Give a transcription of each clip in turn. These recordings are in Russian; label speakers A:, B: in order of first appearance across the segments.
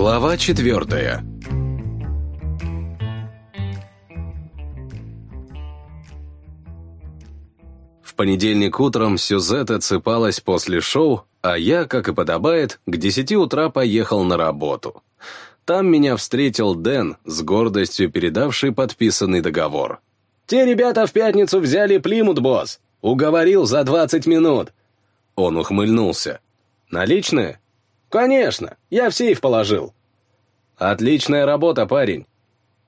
A: Глава четвертая В понедельник утром Сюзет отсыпалась после шоу, а я, как и подобает, к десяти утра поехал на работу. Там меня встретил Дэн, с гордостью передавший подписанный договор.
B: «Те ребята в пятницу взяли Плимут, босс! Уговорил за двадцать минут!»
A: Он ухмыльнулся. «Наличные?»
B: «Конечно! Я в сейф положил!»
A: «Отличная работа, парень!»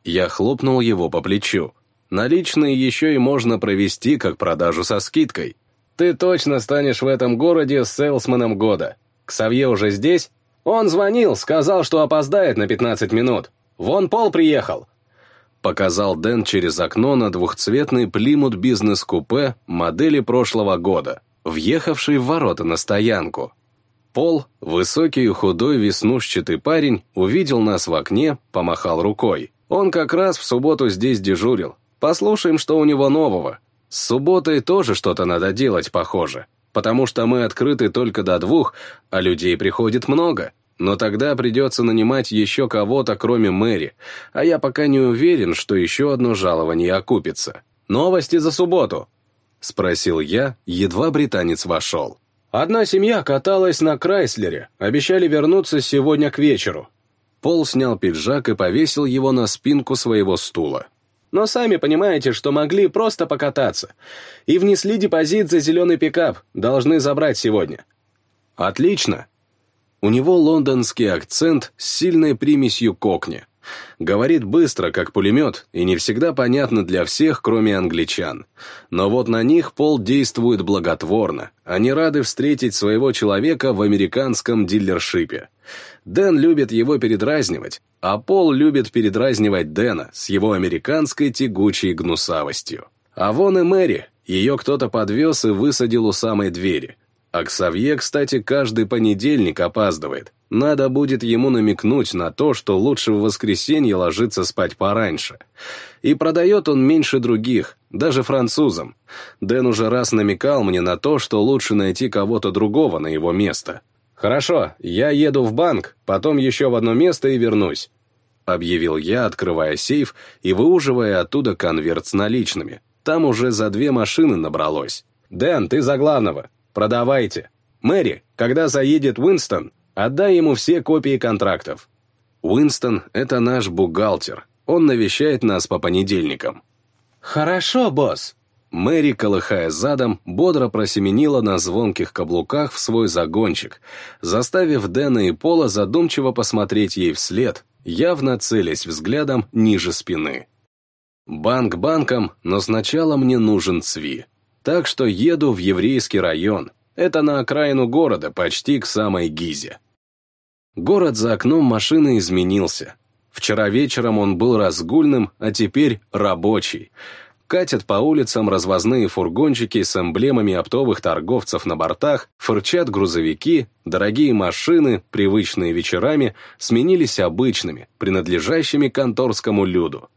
A: Я хлопнул его по плечу. Наличные еще и можно провести как продажу со скидкой. Ты точно станешь в этом городе сейлсменом года. Ксавье уже здесь?
B: Он звонил, сказал, что опоздает на 15 минут. Вон Пол приехал.
A: Показал Дэн через окно на двухцветный Плимут бизнес-купе модели прошлого года, въехавший в ворота на стоянку. Пол, высокий и худой веснушчатый парень, увидел нас в окне, помахал рукой. Он как раз в субботу здесь дежурил, Послушаем, что у него нового. С субботой тоже что-то надо делать, похоже. Потому что мы открыты только до двух, а людей приходит много. Но тогда придется нанимать еще кого-то, кроме Мэри. А я пока не уверен, что еще одно жалование окупится. Новости за субботу. Спросил я, едва британец вошел.
B: Одна семья каталась на Крайслере, обещали вернуться сегодня к вечеру.
A: Пол снял пиджак и повесил его на спинку своего стула
B: но сами понимаете, что могли просто покататься. И внесли депозит за зеленый пикап, должны забрать сегодня».
A: «Отлично». У него лондонский акцент с сильной примесью кокни. Говорит быстро, как пулемет, и не всегда понятно для всех, кроме англичан. Но вот на них Пол действует благотворно. Они рады встретить своего человека в американском дилершипе. Дэн любит его передразнивать, а Пол любит передразнивать Дэна с его американской тягучей гнусавостью. А вон и Мэри, ее кто-то подвез и высадил у самой двери. А Ксавье, кстати, каждый понедельник опаздывает. Надо будет ему намекнуть на то, что лучше в воскресенье ложиться спать пораньше. И продает он меньше других, даже французам. Дэн уже раз намекал мне на то, что лучше найти кого-то другого на его место.
B: «Хорошо, я еду в банк, потом еще в одно место и вернусь»,
A: объявил я, открывая сейф и выуживая оттуда конверт с наличными. Там уже за две машины набралось.
B: «Дэн, ты за главного. Продавайте. Мэри, когда заедет Уинстон, отдай ему все копии контрактов».
A: Уинстон — это наш бухгалтер. Он навещает нас по понедельникам.
B: «Хорошо, босс»,
A: Мэри, колыхая задом, бодро просеменила на звонких каблуках в свой загончик, заставив Дэна и Пола задумчиво посмотреть ей вслед, явно целясь взглядом ниже спины. Банк банком, но сначала мне нужен Цви. Так что еду в еврейский район. Это на окраину города, почти к самой Гизе. Город за окном машины изменился. Вчера вечером он был разгульным, а теперь рабочий — Катят по улицам развозные фургончики с эмблемами оптовых торговцев на бортах, фырчат грузовики, дорогие машины, привычные вечерами, сменились обычными, принадлежащими конторскому люду.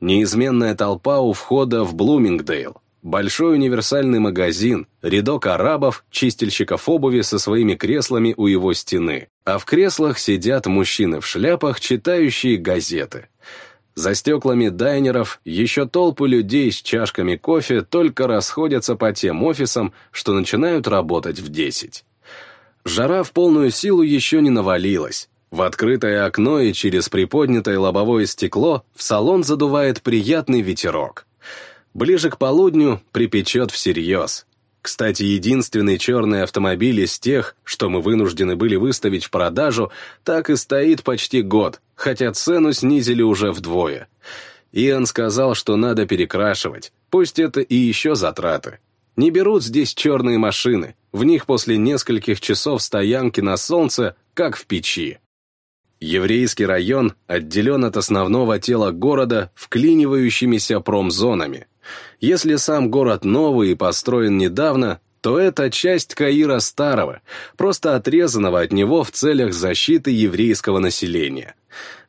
A: Неизменная толпа у входа в Блумингдейл. Большой универсальный магазин, рядок арабов, чистильщиков обуви со своими креслами у его стены. А в креслах сидят мужчины в шляпах, читающие газеты. За стеклами дайнеров еще толпы людей с чашками кофе только расходятся по тем офисам, что начинают работать в 10. Жара в полную силу еще не навалилась. В открытое окно и через приподнятое лобовое стекло в салон задувает приятный ветерок. Ближе к полудню припечет всерьез. Кстати, единственный черный автомобиль из тех, что мы вынуждены были выставить в продажу, так и стоит почти год, хотя цену снизили уже вдвое. Иоанн сказал, что надо перекрашивать, пусть это и еще затраты. Не берут здесь черные машины, в них после нескольких часов стоянки на солнце, как в печи. Еврейский район отделен от основного тела города вклинивающимися промзонами. Если сам город новый и построен недавно, то это часть Каира старого, просто отрезанного от него в целях защиты еврейского населения.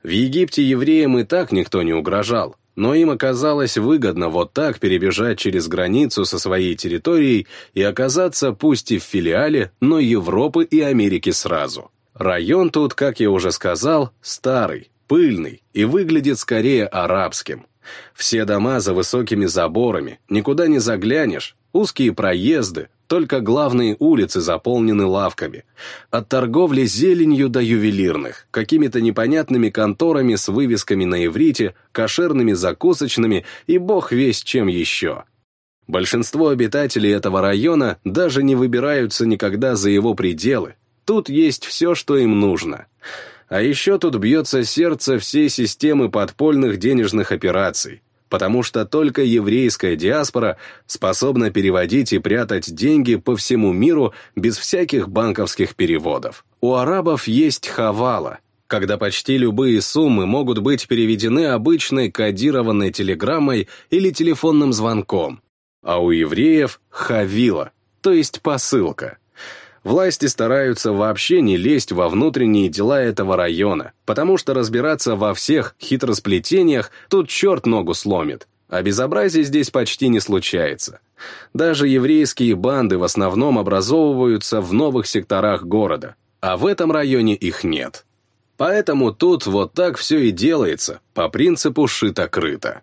A: В Египте евреям и так никто не угрожал, но им оказалось выгодно вот так перебежать через границу со своей территорией и оказаться пусть и в филиале, но Европы и Америки сразу. Район тут, как я уже сказал, старый, пыльный и выглядит скорее арабским. Все дома за высокими заборами, никуда не заглянешь, узкие проезды, только главные улицы заполнены лавками. От торговли зеленью до ювелирных, какими-то непонятными конторами с вывесками на иврите, кошерными закусочными и бог весь чем еще. Большинство обитателей этого района даже не выбираются никогда за его пределы. Тут есть все, что им нужно. А еще тут бьется сердце всей системы подпольных денежных операций, потому что только еврейская диаспора способна переводить и прятать деньги по всему миру без всяких банковских переводов. У арабов есть хавала, когда почти любые суммы могут быть переведены обычной кодированной телеграммой или телефонным звонком, а у евреев — хавила, то есть посылка. Власти стараются вообще не лезть во внутренние дела этого района, потому что разбираться во всех хитросплетениях тут черт ногу сломит, а безобразие здесь почти не случается. Даже еврейские банды в основном образовываются в новых секторах города, а в этом районе их нет. Поэтому тут вот так все и делается, по принципу шито-крыто.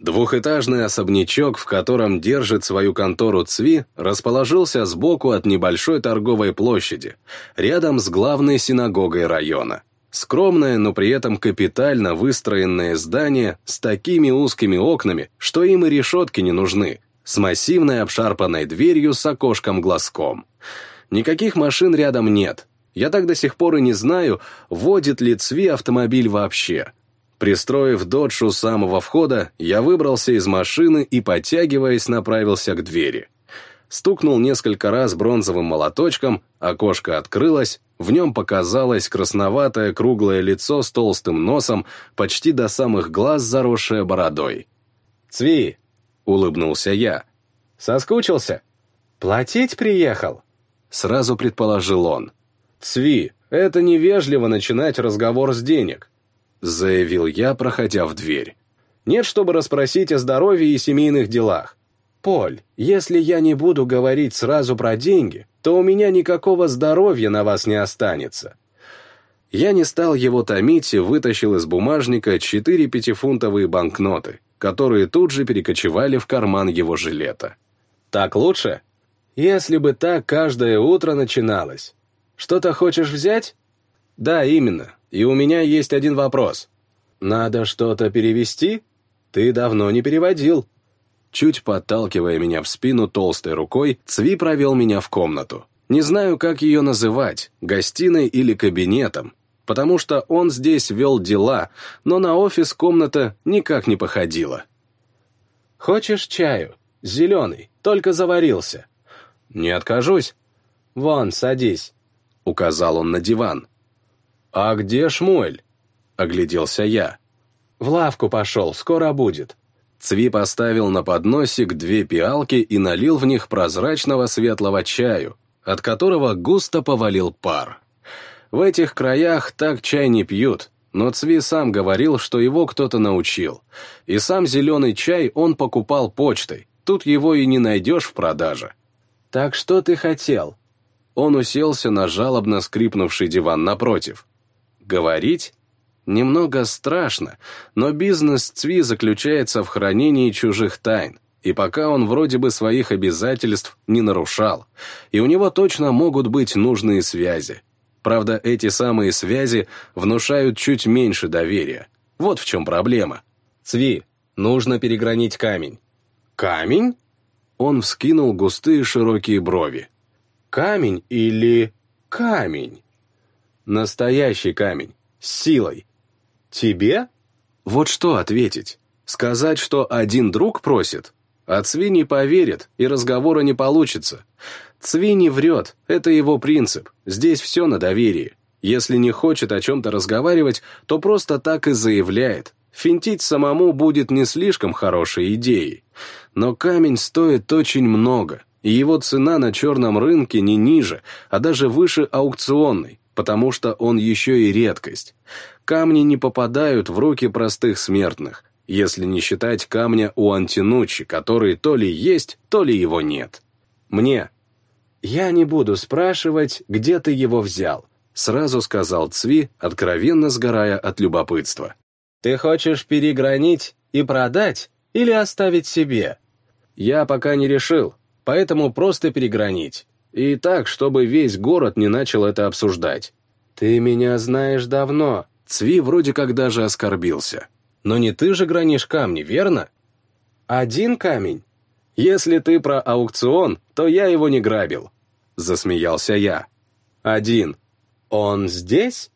A: Двухэтажный особнячок, в котором держит свою контору ЦВИ, расположился сбоку от небольшой торговой площади, рядом с главной синагогой района. Скромное, но при этом капитально выстроенное здание с такими узкими окнами, что им и решетки не нужны, с массивной обшарпанной дверью с окошком-глазком. Никаких машин рядом нет. Я так до сих пор и не знаю, водит ли ЦВИ автомобиль вообще. Пристроив додж у самого входа, я выбрался из машины и, подтягиваясь, направился к двери. Стукнул несколько раз бронзовым молоточком, окошко открылось, в нем показалось красноватое круглое лицо с толстым носом, почти до самых глаз заросшее бородой.
B: «Цви!» — улыбнулся я. «Соскучился? Платить приехал?»
A: Сразу предположил он.
B: «Цви, это невежливо начинать разговор с денег.
A: — заявил я, проходя в дверь.
B: «Нет, чтобы расспросить о здоровье и семейных делах. Поль, если я не буду говорить сразу про деньги, то у меня никакого здоровья на вас не останется».
A: Я не стал его томить и вытащил из бумажника четыре пятифунтовые банкноты, которые тут же перекочевали в карман его жилета.
B: «Так лучше? Если бы так каждое утро начиналось. Что-то хочешь взять?» «Да, именно. И у меня есть один вопрос. Надо что-то перевести? Ты давно не переводил».
A: Чуть подталкивая меня в спину толстой рукой, Цви провел меня в комнату. Не знаю, как ее называть, гостиной или кабинетом, потому что он здесь вел дела, но на офис комната никак не походила.
B: «Хочешь чаю? Зеленый, только заварился».
A: «Не откажусь».
B: «Вон, садись», —
A: указал он на диван.
B: «А где Шмуэль?» — огляделся я.
A: «В лавку пошел, скоро будет». Цви поставил на подносик две пиалки и налил в них прозрачного светлого чаю, от которого густо повалил пар. В этих краях так чай не пьют, но Цви сам говорил, что его кто-то научил. И сам зеленый чай он покупал почтой, тут его и не найдешь в продаже.
B: «Так что ты хотел?»
A: Он уселся на жалобно скрипнувший диван напротив. Говорить? Немного страшно, но бизнес Цви заключается в хранении чужих тайн, и пока он вроде бы своих обязательств не нарушал, и у него точно могут быть нужные связи. Правда, эти самые связи внушают чуть меньше доверия. Вот в чем проблема.
B: Цви, нужно перегранить камень.
A: Камень? Он вскинул густые широкие брови.
B: Камень или камень? Настоящий камень. С силой. Тебе?
A: Вот что ответить? Сказать, что один друг просит? А Цви не поверит, и разговора не получится. Цви не врет, это его принцип. Здесь все на доверии. Если не хочет о чем-то разговаривать, то просто так и заявляет. Финтить самому будет не слишком хорошей идеей. Но камень стоит очень много, и его цена на черном рынке не ниже, а даже выше аукционной потому что он еще и редкость. Камни не попадают в руки простых смертных, если не считать камня у Антинучи, который то ли есть, то ли его нет.
B: Мне. Я не буду спрашивать, где ты его взял.
A: сразу сказал Цви, откровенно сгорая от любопытства.
B: «Ты хочешь перегранить и продать или оставить себе?» «Я пока не решил, поэтому просто перегранить. И так, чтобы весь город не начал это обсуждать. Ты меня знаешь давно».
A: Цви вроде как даже оскорбился.
B: «Но не ты же гранишь камни, верно?» «Один камень?» «Если ты про аукцион, то я его не грабил», — засмеялся я. «Один. Он здесь?»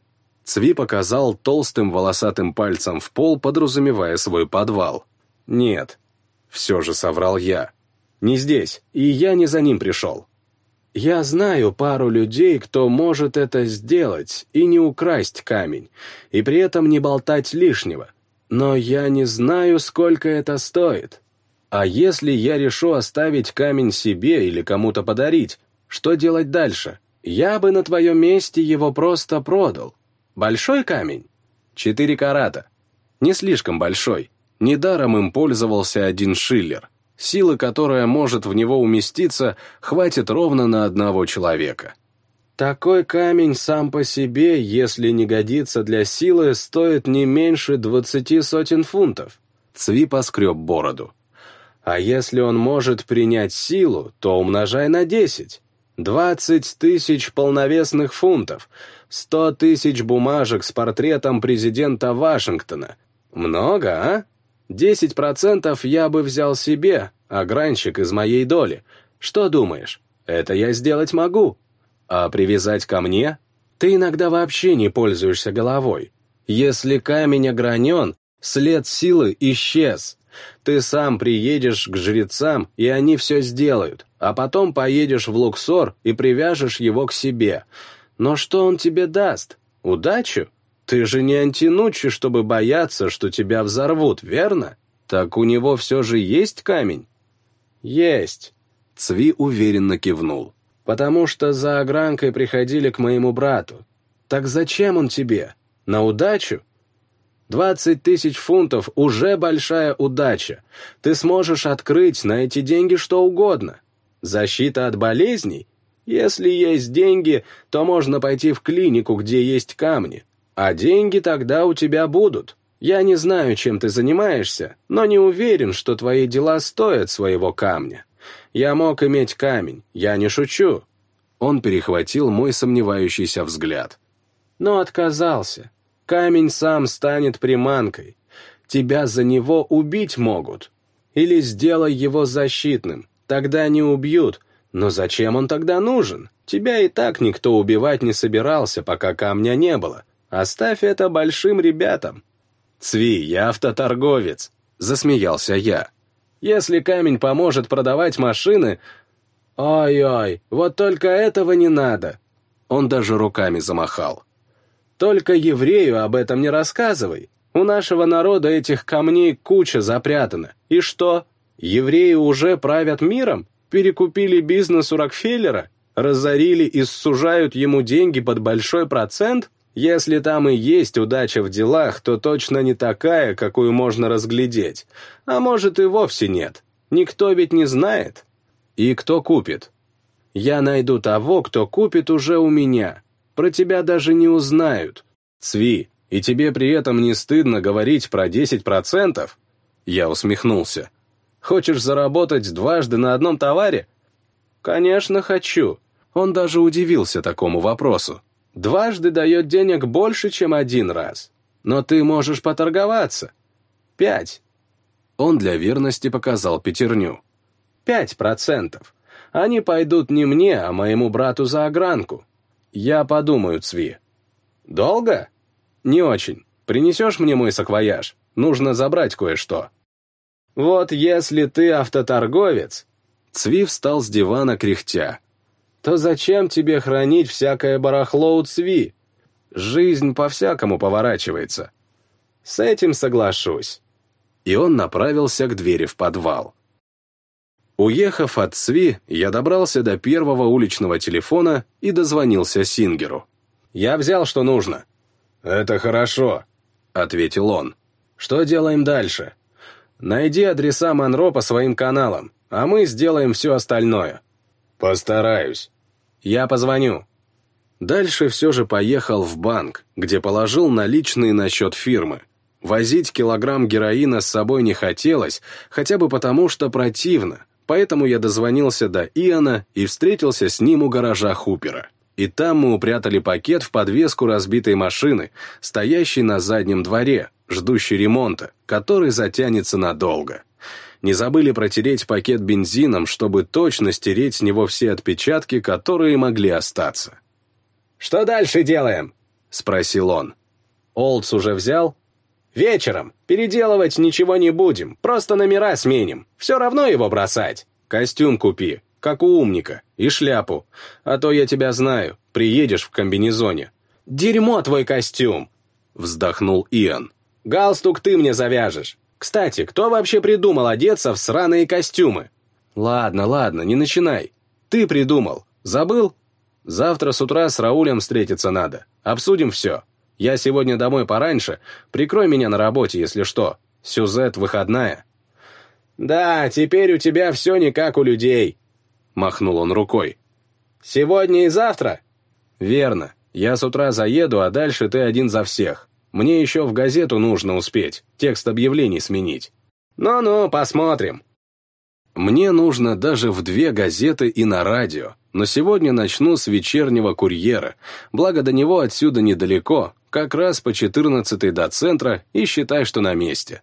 A: Цви показал толстым волосатым пальцем в пол, подразумевая свой подвал.
B: «Нет», — все же соврал я. «Не здесь, и я не за ним пришел». Я знаю пару людей, кто может это сделать и не украсть камень, и при этом не болтать лишнего. Но я не знаю, сколько это стоит. А если я решу оставить камень себе или кому-то подарить, что делать дальше? Я бы на твоем месте его просто продал. Большой камень? Четыре карата. Не слишком большой. Недаром им пользовался один шиллер. Силы, которая может в него уместиться, хватит ровно на одного человека. Такой камень сам по себе, если не годится для силы, стоит не меньше двадцати сотен фунтов. Цви поскреб бороду. А если он может принять силу, то умножай на десять. Двадцать тысяч полновесных фунтов, сто тысяч бумажек с портретом президента Вашингтона. Много, а? Десять процентов я бы взял себе, а гранчик из моей доли. Что думаешь? Это я сделать могу. А привязать ко мне? Ты иногда вообще не пользуешься головой. Если камень огранен, след силы исчез. Ты сам приедешь к жрецам, и они все сделают, а потом поедешь в Луксор и привяжешь его к себе. Но что он тебе даст? Удачу? Ты же не антинучи, чтобы бояться, что тебя взорвут, верно? Так у него все же есть камень? Есть. Цви уверенно кивнул. Потому что за огранкой приходили к моему брату. Так зачем он тебе? На удачу? Двадцать тысяч фунтов — уже большая удача. Ты сможешь открыть на эти деньги что угодно. Защита от болезней? Если есть деньги, то можно пойти в клинику, где есть камни. А деньги тогда у тебя будут. Я не знаю, чем ты занимаешься, но не уверен, что твои дела стоят своего камня. Я мог иметь камень, я не шучу». Он перехватил мой сомневающийся взгляд. Но отказался. Камень сам станет приманкой. Тебя за него убить могут. Или сделай его защитным. Тогда не убьют. Но зачем он тогда нужен? Тебя и так никто убивать не собирался, пока камня не было. Оставь это большим ребятам. Цви, я автоторговец, засмеялся я. Если камень поможет продавать машины... Ой-ой, вот только этого не надо. Он даже руками замахал. Только еврею об этом не рассказывай. У нашего народа этих камней куча запрятана. И что? Евреи уже правят миром? Перекупили бизнес у Рокфеллера? Разорили и сужают ему деньги под большой процент? Если там и есть удача в делах, то точно не такая, какую можно разглядеть. А может и вовсе нет. Никто ведь не знает. И кто купит? Я найду того, кто купит уже у меня. Про тебя даже не узнают. Цви, и тебе при этом не стыдно говорить про 10%? Я усмехнулся. Хочешь заработать дважды на одном товаре? Конечно, хочу. Он даже удивился такому вопросу. Дважды дает денег больше, чем один раз. Но ты можешь поторговаться. Пять. Он для верности показал пятерню. Пять процентов. Они пойдут не мне, а моему брату за огранку. Я подумаю, Цви. Долго? Не очень. Принесешь мне мой саквояж? Нужно забрать кое-что. Вот если ты автоторговец... Цви встал с дивана кряхтя то зачем тебе хранить всякое барахло у цви? Жизнь по-всякому поворачивается. С этим соглашусь. И он направился к двери в подвал. Уехав от Цви, я добрался до первого уличного телефона и дозвонился Сингеру. «Я взял, что нужно». «Это хорошо», — ответил он. «Что делаем дальше?» «Найди адреса Монро по своим каналам, а мы сделаем все остальное». «Постараюсь». Я позвоню».
A: Дальше все же поехал в банк, где положил наличные на счет фирмы. Возить килограмм героина с собой не хотелось, хотя бы потому, что противно, поэтому я дозвонился до Иона и встретился с ним у гаража Хупера. И там мы упрятали пакет в подвеску разбитой машины, стоящей на заднем дворе, ждущей ремонта, который затянется надолго. Не забыли протереть пакет бензином, чтобы точно стереть с него все отпечатки, которые могли остаться.
B: «Что дальше делаем?» — спросил он.
A: «Олдс уже взял?»
B: «Вечером. Переделывать ничего не будем, просто номера сменим. Все равно его бросать.
A: Костюм купи, как у умника, и шляпу. А то я тебя знаю, приедешь в комбинезоне».
B: «Дерьмо твой костюм!» — вздохнул Иоанн. «Галстук ты мне завяжешь. Кстати, кто вообще придумал одеться в сраные костюмы?»
A: «Ладно, ладно, не начинай. Ты придумал. Забыл?» Завтра с утра с Раулем встретиться надо. Обсудим все. Я сегодня домой пораньше. Прикрой меня на работе, если что. Сюзет выходная».
B: «Да, теперь у тебя все не как у людей», — махнул он рукой. «Сегодня и завтра?»
A: «Верно. Я с утра заеду, а дальше ты один за всех. Мне еще в газету нужно успеть, текст объявлений сменить».
B: «Ну-ну, посмотрим».
A: Мне нужно даже в две газеты и на радио, но сегодня начну с вечернего курьера, благо до него отсюда недалеко, как раз по 14 до центра, и считай, что на месте.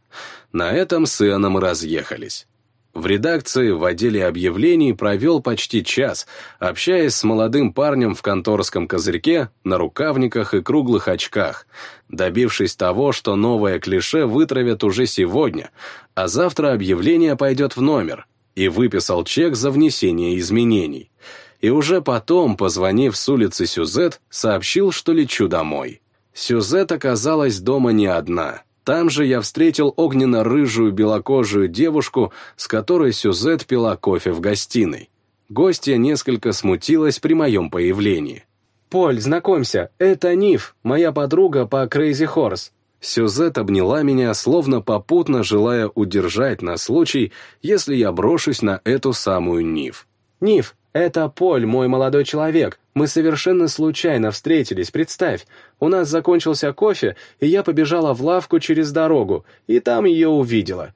A: На этом с Ионом разъехались. В редакции в отделе объявлений провел почти час, общаясь с молодым парнем в конторском козырьке, на рукавниках и круглых очках, добившись того, что новое клише вытравят уже сегодня, а завтра объявление пойдет в номер, и выписал чек за внесение изменений и уже потом, позвонив с улицы Сюзет, сообщил, что лечу домой. Сюзет оказалась дома не одна. Там же я встретил огненно-рыжую белокожую девушку, с которой Сюзет пила кофе в гостиной. Гостья несколько смутилась при моем появлении.
B: «Поль, знакомься, это Ниф, моя подруга по Crazy Horse».
A: Сюзет обняла меня, словно попутно желая удержать на случай, если я брошусь на эту самую Ниф.
B: «Ниф, «Это Поль, мой молодой человек. Мы совершенно случайно встретились, представь. У нас закончился кофе, и я побежала в лавку через дорогу, и там ее увидела».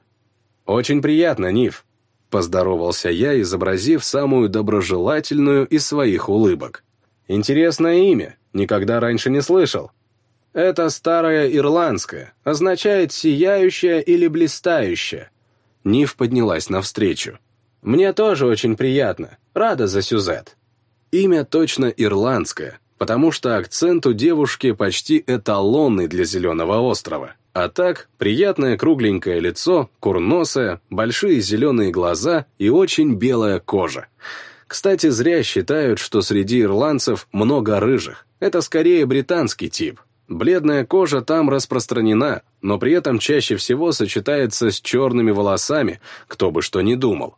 A: «Очень приятно, Ниф», — поздоровался я, изобразив самую доброжелательную из своих улыбок. «Интересное имя, никогда раньше не слышал». «Это старое ирландское, означает «сияющая» или «блистающая». Ниф поднялась навстречу.
B: «Мне тоже очень приятно. Рада за Сюзет».
A: Имя точно ирландское, потому что акцент у девушки почти эталонный для Зеленого острова. А так, приятное кругленькое лицо, курносое, большие зеленые глаза и очень белая кожа. Кстати, зря считают, что среди ирландцев много рыжих. Это скорее британский тип. Бледная кожа там распространена, но при этом чаще всего сочетается с черными волосами, кто бы что ни думал.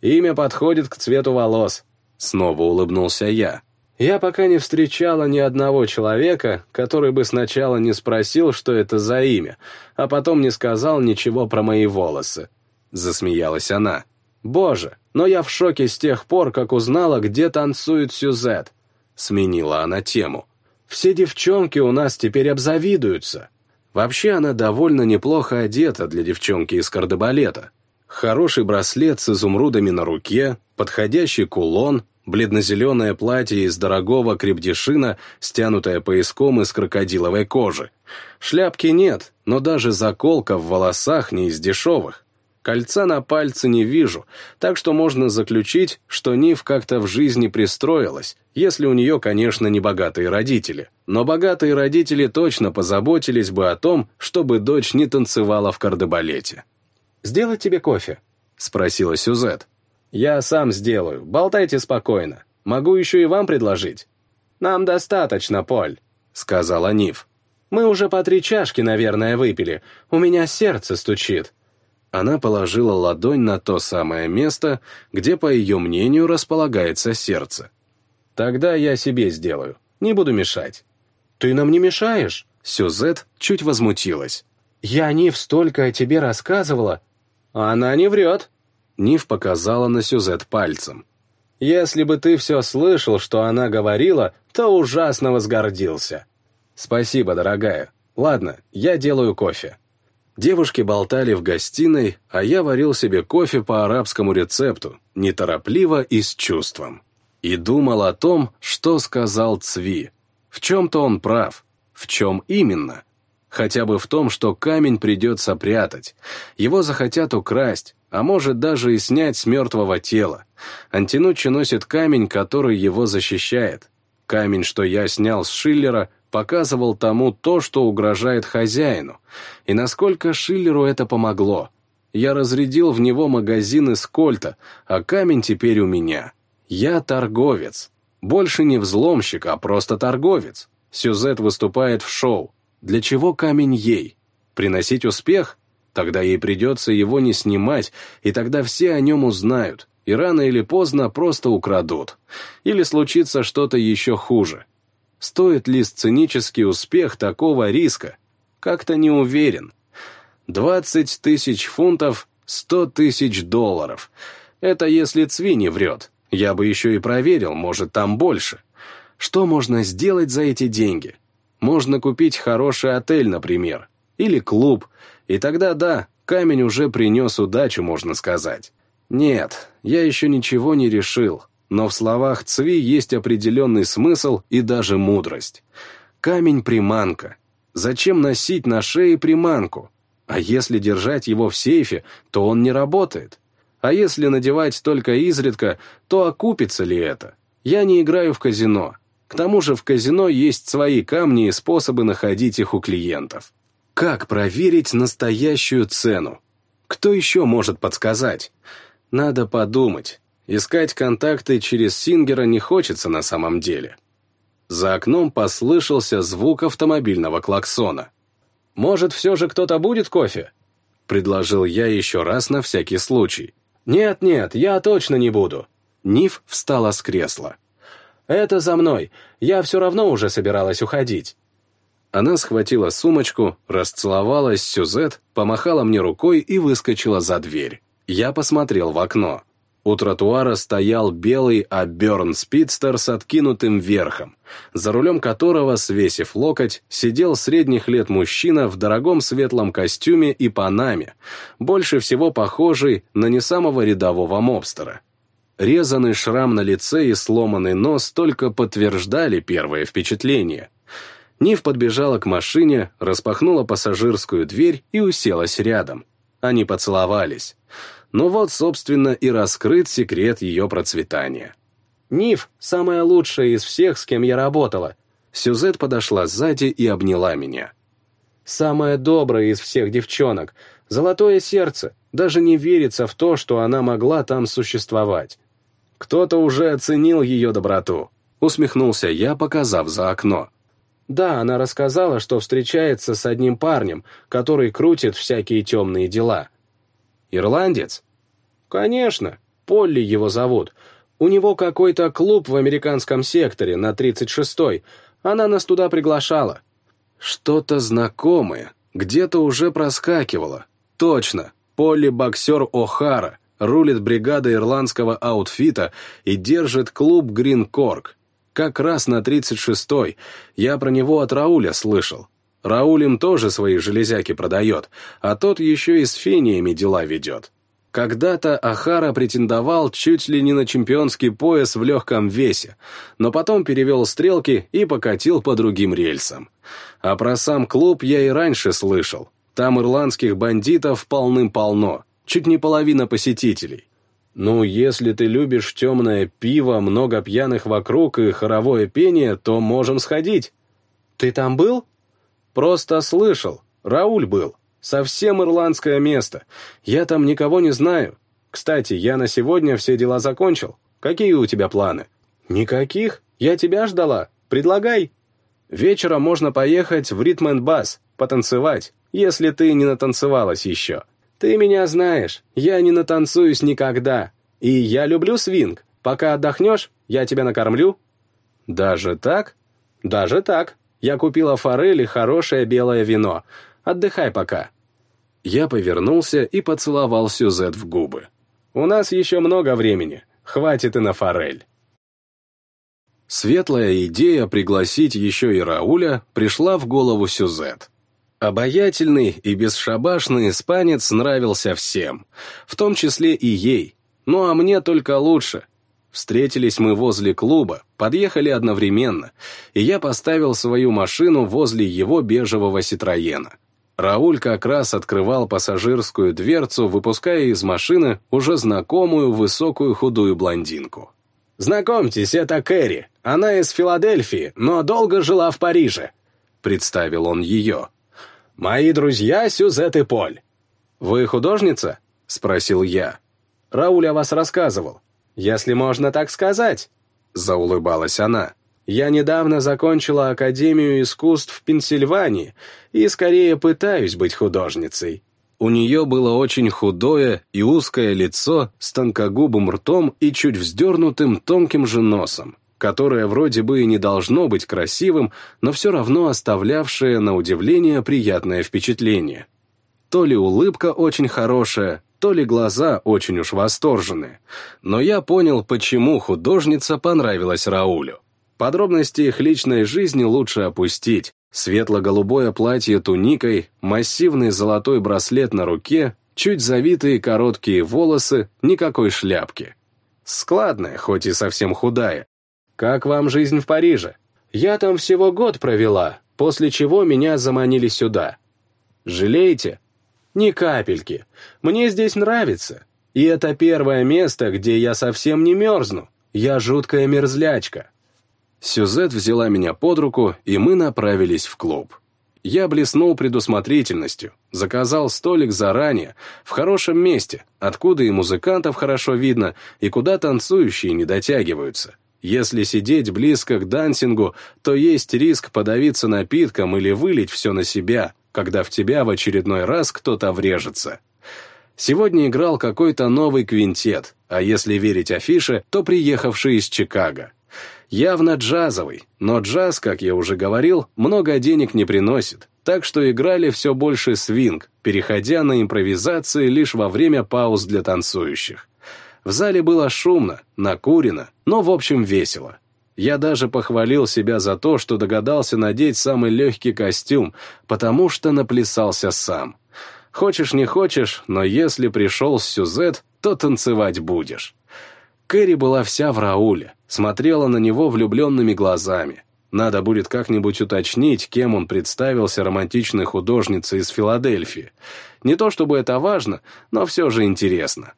B: Имя подходит к цвету волос. Снова улыбнулся я. Я пока не встречала ни одного человека, который бы сначала не спросил, что это за имя, а потом не сказал ничего про мои волосы. Засмеялась она. Боже, но я в шоке с тех пор, как узнала, где танцует Сюзет. Сменила она тему. Все девчонки у нас теперь обзавидуются.
A: Вообще она довольно неплохо одета для девчонки из кардебалета. Хороший браслет с изумрудами на руке, подходящий кулон, бледно-зеленое платье из дорогого крепдешина, стянутое пояском из крокодиловой кожи. Шляпки нет, но даже заколка в волосах не из дешевых. Кольца на пальце не вижу, так что можно заключить, что Нив как-то в жизни пристроилась, если у нее, конечно, не богатые родители. Но богатые родители точно позаботились бы о том, чтобы дочь не танцевала в кардебалете.
B: «Сделать тебе кофе?» — спросила Сюзет. «Я сам сделаю, болтайте спокойно. Могу еще и вам предложить». «Нам достаточно, Поль», — сказала Нив. «Мы уже по три чашки, наверное, выпили. У меня сердце стучит».
A: Она положила ладонь на то самое место, где, по ее мнению, располагается сердце.
B: «Тогда я себе сделаю. Не буду мешать». «Ты нам не мешаешь?»
A: Сюзет чуть возмутилась.
B: «Я, Нив, столько о тебе рассказывала, «Она не врет», —
A: Нив показала на Сюзет пальцем.
B: Если бы ты все слышал, что она говорила, то ужасно возгордился. Спасибо, дорогая. Ладно, я делаю кофе. Девушки болтали в гостиной, а я варил себе кофе по арабскому рецепту, неторопливо и с чувством. И думал о том, что сказал Цви. В чем-то он прав. В чем именно? Хотя бы в том, что камень придется прятать. Его захотят украсть, а может даже и снять с мертвого тела. Антинуччи носит камень, который его защищает. Камень, что я снял с Шиллера, показывал тому то, что угрожает хозяину, и насколько Шиллеру это помогло. Я разрядил в него магазин из кольта, а камень теперь у меня. Я торговец. Больше не взломщик, а просто торговец. Сюзет выступает в шоу. Для чего камень ей? Приносить успех? Тогда ей придется его не снимать, и тогда все о нем узнают, и рано или поздно просто украдут. Или случится что-то еще хуже. Стоит ли сценический успех такого риска? Как-то не уверен. 20 тысяч фунтов, 100 тысяч долларов. Это если Цви врет. Я бы еще и проверил, может, там больше. Что можно сделать за эти деньги? Можно купить хороший отель, например, или клуб, и тогда да, камень уже принес удачу, можно сказать. Нет, я еще ничего не решил, но в словах Цви есть определенный смысл и даже мудрость. Камень-приманка. Зачем носить на шее приманку? А если держать его в сейфе, то он не работает. А если надевать только изредка, то окупится ли это? Я не играю в казино. К тому же в казино есть свои камни и способы находить их у клиентов. Как проверить настоящую цену? Кто еще может подсказать? Надо подумать. Искать контакты через Сингера не хочется на самом деле. За окном послышался звук автомобильного клаксона. «Может, все же кто-то будет кофе?» Предложил я еще раз на всякий случай. «Нет-нет, я точно не буду». Ниф встала с кресла. «Это за мной. Я все равно уже собиралась уходить». Она схватила сумочку, расцеловалась Сюзет, помахала мне рукой и выскочила за дверь. Я посмотрел в окно. У тротуара стоял белый Аберн Спидстер с откинутым верхом, за рулем которого, свесив локоть, сидел средних лет мужчина в дорогом светлом костюме и панаме, больше всего похожий на не самого рядового мобстера. Резанный шрам на лице и сломанный нос только подтверждали первое впечатление. Нив подбежала к машине, распахнула пассажирскую дверь и уселась рядом. Они поцеловались. Но вот, собственно, и раскрыт секрет ее процветания. «Нив — самая лучшая из всех, с кем я работала». Сюзет подошла сзади и обняла меня. «Самая добрая из всех девчонок. Золотое сердце. Даже не верится в то, что она могла там существовать. Кто-то уже оценил ее доброту. Усмехнулся я, показав за окно. Да, она рассказала, что встречается с одним парнем, который крутит всякие темные дела. Ирландец? Конечно, Полли его зовут. У него какой-то клуб в американском секторе на 36-й. Она нас туда приглашала. Что-то знакомое, где-то уже проскакивало. Точно, Полли боксер О'Хара рулит бригадой ирландского аутфита и держит клуб «Грин Корк». Как раз на 36-й. Я про него от Рауля слышал. Рауль им тоже свои железяки продает, а тот еще и с фениями дела ведет. Когда-то Ахара претендовал чуть ли не на чемпионский пояс в легком весе, но потом перевел стрелки и покатил по другим рельсам. А про сам клуб я и раньше слышал. Там ирландских бандитов полным-полно чуть не половина посетителей. Ну, если ты любишь темное пиво, много пьяных вокруг и хоровое пение, то можем сходить. Ты там был? Просто слышал. Рауль был. Совсем ирландское место. Я там никого не знаю. Кстати, я на сегодня все дела закончил. Какие у тебя планы? Никаких. Я тебя ждала. Предлагай. Вечером можно поехать в Ритм Бас, потанцевать, если ты не натанцевалась еще. «Ты меня знаешь, я не натанцуюсь никогда. И я люблю свинг. Пока отдохнешь, я тебя накормлю». «Даже так?» «Даже так. Я купила форель и хорошее белое вино. Отдыхай пока». Я повернулся и поцеловал Сюзет в губы. «У нас еще много времени. хватит и на форель.
A: Светлая идея пригласить еще и Рауля пришла в голову Сюзет. Обаятельный и бесшабашный испанец нравился всем, в том числе и ей, ну а мне только лучше. Встретились мы возле клуба, подъехали одновременно, и я поставил свою машину возле его бежевого Ситроена. Рауль как раз открывал пассажирскую дверцу, выпуская из машины уже знакомую высокую худую блондинку.
B: «Знакомьтесь, это Кэрри. Она из Филадельфии, но долго жила в Париже», — представил он ее. «Мои друзья Сюзет и Поль». «Вы художница?» — спросил я. «Рауль о вас рассказывал. Если можно так сказать», — заулыбалась она. «Я недавно закончила Академию искусств в Пенсильвании и скорее пытаюсь быть художницей».
A: У нее было очень худое и узкое лицо с тонкогубым ртом и чуть вздернутым тонким же носом которое вроде бы и не должно быть красивым, но все равно оставлявшее на удивление приятное впечатление. То ли улыбка очень хорошая, то ли глаза очень уж восторженные. Но я понял, почему художница понравилась Раулю. Подробности их личной жизни лучше опустить. Светло-голубое платье туникой, массивный золотой браслет на руке, чуть завитые короткие волосы, никакой шляпки. Складная, хоть и совсем худая,
B: «Как вам жизнь в Париже? Я там всего год провела, после чего меня заманили сюда. Жалеете? Ни капельки. Мне здесь нравится. И это первое место, где я совсем не мерзну. Я жуткая мерзлячка».
A: Сюзет взяла меня под руку, и мы направились в клуб. Я блеснул предусмотрительностью, заказал столик заранее, в хорошем месте, откуда и музыкантов хорошо видно, и куда танцующие не дотягиваются. Если сидеть близко к дансингу, то есть риск подавиться напитком или вылить все на себя, когда в тебя в очередной раз кто-то врежется. Сегодня играл какой-то новый квинтет, а если верить афише, то приехавший из Чикаго. Явно джазовый, но джаз, как я уже говорил, много денег не приносит, так что играли все больше свинг, переходя на импровизации лишь во время пауз для танцующих. В зале было шумно, накурено, но в общем весело. Я даже похвалил себя за то, что догадался надеть самый легкий костюм, потому что наплясался сам. Хочешь не хочешь, но если пришел с Сюзет, то танцевать будешь. Кэрри была вся в Рауле, смотрела на него влюбленными глазами. Надо будет как-нибудь уточнить, кем он представился романтичной художнице из Филадельфии. Не то чтобы это важно, но все же интересно.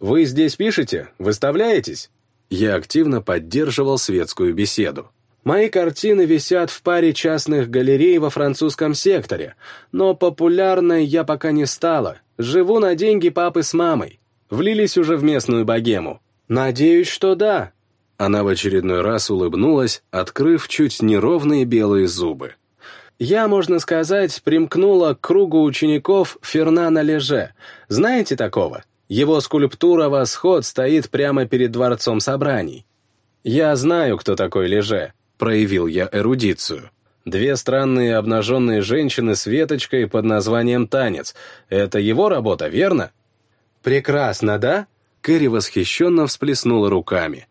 B: «Вы здесь пишете? Выставляетесь?»
A: Я активно поддерживал светскую беседу.
B: «Мои картины висят в паре частных галерей во французском секторе, но популярной я пока не стала. Живу на деньги папы с мамой. Влились уже в местную богему. Надеюсь, что да».
A: Она в очередной раз улыбнулась, открыв чуть неровные белые зубы.
B: Я, можно сказать, примкнула к кругу учеников Фернана Леже. Знаете такого? Его скульптура «Восход» стоит прямо перед дворцом собраний. Я знаю, кто такой Леже, проявил я эрудицию. Две странные обнаженные женщины с веточкой под названием «Танец». Это его работа, верно? Прекрасно, да?
A: Кэрри восхищенно всплеснула руками.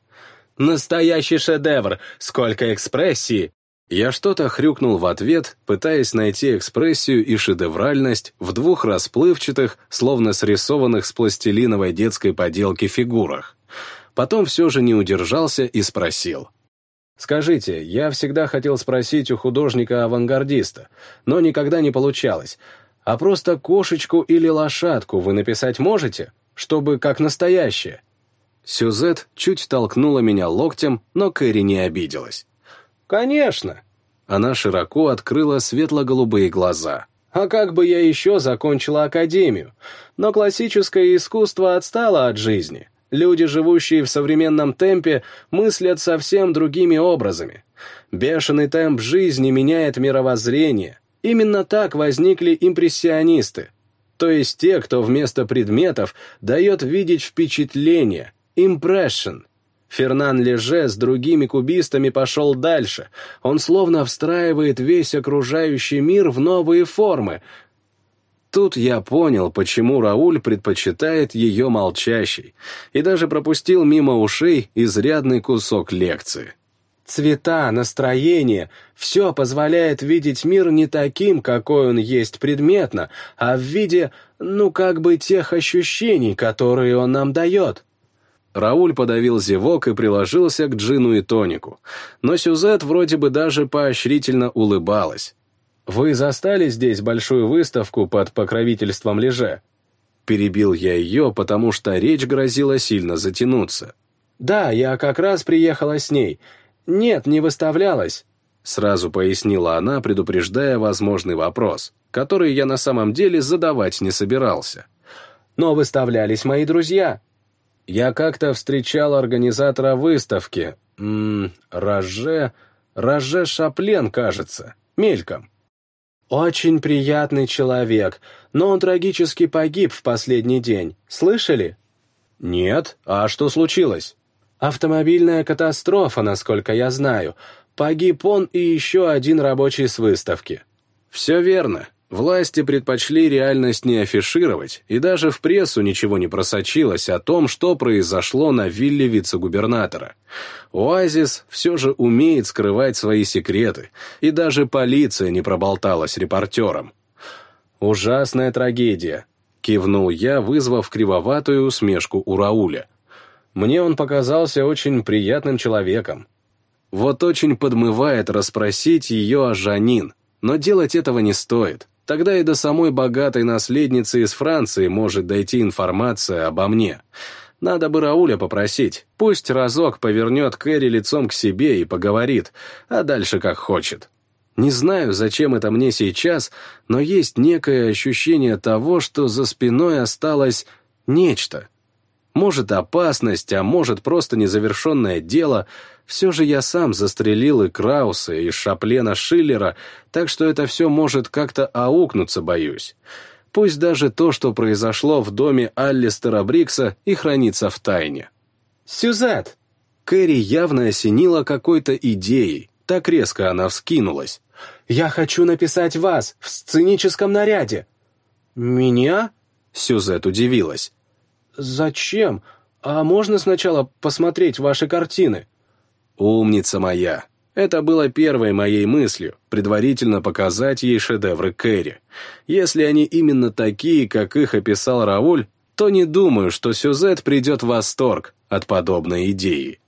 B: Настоящий шедевр! Сколько экспрессии!
A: Я что-то хрюкнул в ответ, пытаясь найти экспрессию и шедевральность в двух расплывчатых, словно срисованных с пластилиновой детской поделки фигурах. Потом все же не удержался и спросил.
B: «Скажите, я всегда хотел спросить у художника-авангардиста, но никогда не получалось. А просто кошечку или лошадку вы написать можете, чтобы как настоящее?»
A: Сюзет чуть толкнула меня локтем, но Кэрри не обиделась.
B: «Конечно!»
A: Она широко открыла светло-голубые глаза.
B: «А как бы я еще закончила академию? Но классическое искусство отстало от жизни. Люди, живущие в современном темпе, мыслят совсем другими образами. Бешеный темп жизни меняет мировоззрение. Именно так возникли импрессионисты. То есть те, кто вместо предметов дает видеть впечатление, impression. Фернан Леже с другими кубистами пошел дальше. Он словно встраивает весь окружающий мир в новые формы.
A: Тут я понял, почему Рауль предпочитает ее молчащей, и даже пропустил мимо ушей изрядный кусок лекции.
B: Цвета, настроение — все позволяет видеть мир не таким, какой он есть предметно, а в виде, ну, как бы тех ощущений, которые он нам дает.
A: Рауль подавил зевок и приложился к джину и тонику, но Сюзет вроде бы даже поощрительно улыбалась.
B: «Вы застали здесь большую выставку под покровительством Леже?»
A: Перебил я ее, потому что речь грозила сильно затянуться.
B: «Да, я как раз приехала с ней. Нет, не выставлялась», —
A: сразу пояснила она, предупреждая возможный вопрос, который я на самом деле задавать не собирался.
B: «Но выставлялись мои друзья. Я как-то встречал организатора выставки, м Роже... Роже Шаплен, кажется, мельком. Очень приятный человек, но он трагически погиб в последний день. Слышали?
A: Нет. А что случилось?
B: Автомобильная катастрофа, насколько я знаю. Погиб он и еще один рабочий с выставки.
A: Все верно. Власти предпочли реальность не афишировать, и даже в прессу ничего не просочилось о том, что произошло на вилле вице-губернатора. Оазис все же умеет скрывать свои секреты, и даже полиция не проболталась репортерам.
B: «Ужасная трагедия», — кивнул я, вызвав кривоватую усмешку у Рауля. «Мне он показался очень приятным человеком».
A: Вот очень подмывает расспросить ее о Жанин, но делать этого не стоит. Тогда и до самой богатой наследницы из Франции может дойти информация обо мне. Надо бы Рауля попросить, пусть разок повернет Кэрри лицом к себе и поговорит, а дальше как хочет. Не знаю, зачем это мне сейчас, но есть некое ощущение того, что за спиной осталось нечто. Может, опасность, а может, просто незавершенное дело — все же я сам застрелил и Крауса, и Шаплена Шиллера, так что это все может как-то аукнуться, боюсь. Пусть даже то, что произошло в доме Аллистера Брикса, и хранится в тайне.
B: «Сюзет!»
A: Кэрри явно осенила какой-то идеей, так резко она вскинулась.
B: «Я хочу написать вас в сценическом наряде».
A: «Меня?» Сюзет удивилась.
B: «Зачем? А можно сначала посмотреть ваши картины?»
A: Умница моя. Это было первой моей мыслью, предварительно показать ей шедевры Кэрри. Если они именно такие, как их описал Рауль, то не думаю, что Сюзет придет в восторг от подобной идеи.